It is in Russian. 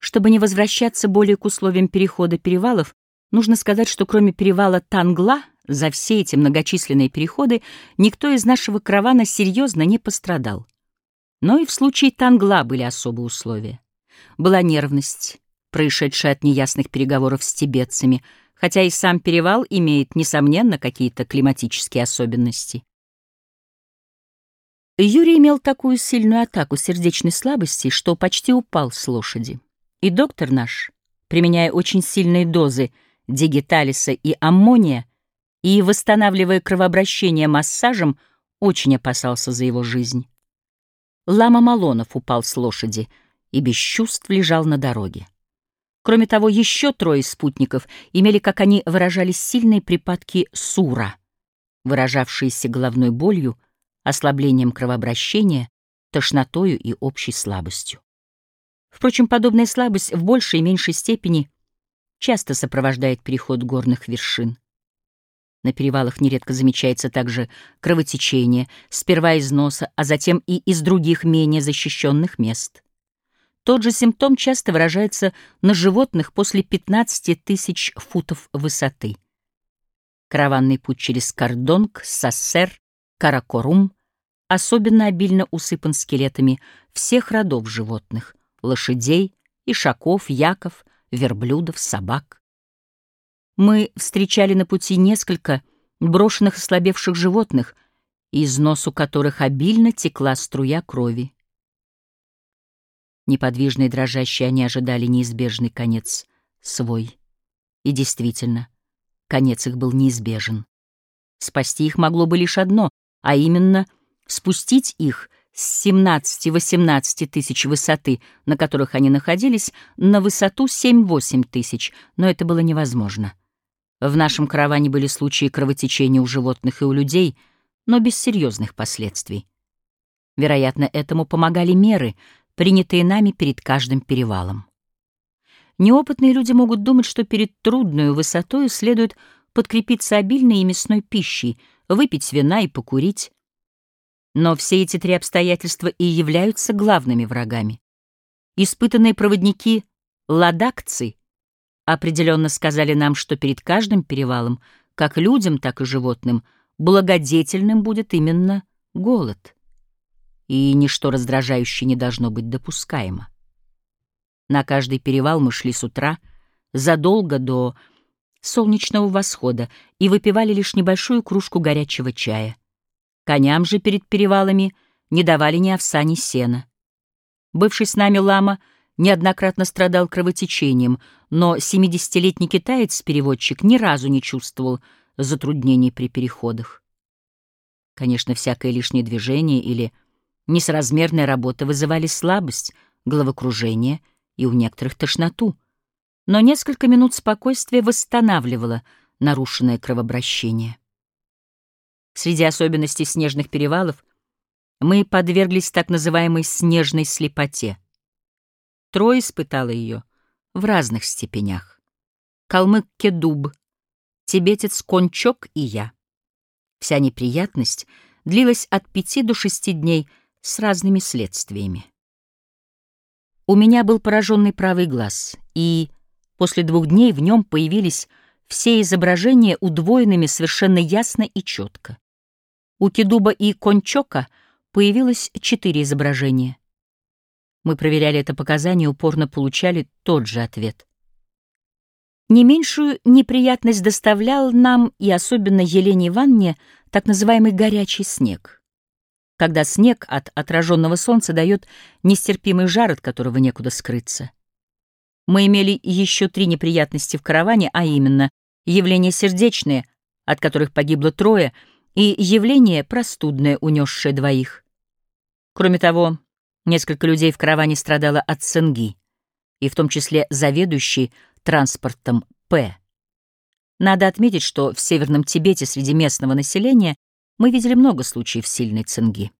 Чтобы не возвращаться более к условиям перехода перевалов, нужно сказать, что кроме перевала Тангла, за все эти многочисленные переходы никто из нашего каравана серьезно не пострадал. Но и в случае Тангла были особые условия. Была нервность, происшедшая от неясных переговоров с тибетцами, хотя и сам перевал имеет, несомненно, какие-то климатические особенности. Юрий имел такую сильную атаку сердечной слабости, что почти упал с лошади. И доктор наш, применяя очень сильные дозы дигиталиса и аммония и восстанавливая кровообращение массажем, очень опасался за его жизнь. Лама Малонов упал с лошади и без чувств лежал на дороге. Кроме того, еще трое спутников имели, как они выражались, сильные припадки сура, выражавшиеся головной болью, ослаблением кровообращения, тошнотою и общей слабостью. Впрочем, подобная слабость в большей и меньшей степени часто сопровождает переход горных вершин. На перевалах нередко замечается также кровотечение, сперва из носа, а затем и из других менее защищенных мест. Тот же симптом часто выражается на животных после 15 тысяч футов высоты. Караванный путь через Кардонг, Сассер, Каракорум особенно обильно усыпан скелетами всех родов животных — лошадей, ишаков, яков, верблюдов, собак. Мы встречали на пути несколько брошенных ослабевших животных, из носу которых обильно текла струя крови. Неподвижные и дрожащие они ожидали неизбежный конец свой. И действительно, конец их был неизбежен. Спасти их могло бы лишь одно, а именно спустить их с 17-18 тысяч высоты, на которых они находились, на высоту 7-8 тысяч, но это было невозможно. В нашем караване были случаи кровотечения у животных и у людей, но без серьезных последствий. Вероятно, этому помогали меры, принятые нами перед каждым перевалом. Неопытные люди могут думать, что перед трудной высотой следует подкрепиться обильной и мясной пищей, выпить вина и покурить. Но все эти три обстоятельства и являются главными врагами. Испытанные проводники ладакцы определенно сказали нам, что перед каждым перевалом, как людям, так и животным, благодетельным будет именно голод. И ничто раздражающее не должно быть допускаемо. На каждый перевал мы шли с утра, задолго до солнечного восхода, и выпивали лишь небольшую кружку горячего чая. Коням же перед перевалами не давали ни овса, ни сена. Бывший с нами лама — неоднократно страдал кровотечением, но 70-летний китаец-переводчик ни разу не чувствовал затруднений при переходах. Конечно, всякое лишнее движение или несоразмерная работа вызывали слабость, головокружение и у некоторых тошноту, но несколько минут спокойствия восстанавливало нарушенное кровообращение. Среди особенностей снежных перевалов мы подверглись так называемой снежной слепоте — Трое испытала ее в разных степенях. Калмык Кедуб, тибетец Кончок и я. Вся неприятность длилась от пяти до шести дней с разными следствиями. У меня был пораженный правый глаз, и после двух дней в нем появились все изображения удвоенными совершенно ясно и четко. У Кедуба и Кончока появилось четыре изображения. Мы проверяли это показание и упорно получали тот же ответ. Не меньшую неприятность доставлял нам и особенно Елене Ивановне так называемый горячий снег. Когда снег от отраженного солнца дает нестерпимый жар, от которого некуда скрыться. Мы имели еще три неприятности в караване, а именно явления сердечные, от которых погибло трое, и явление простудное, унесшее двоих. Кроме того, Несколько людей в караване страдало от цинги, и в том числе заведующий транспортом П. Надо отметить, что в Северном Тибете среди местного населения мы видели много случаев сильной цинги.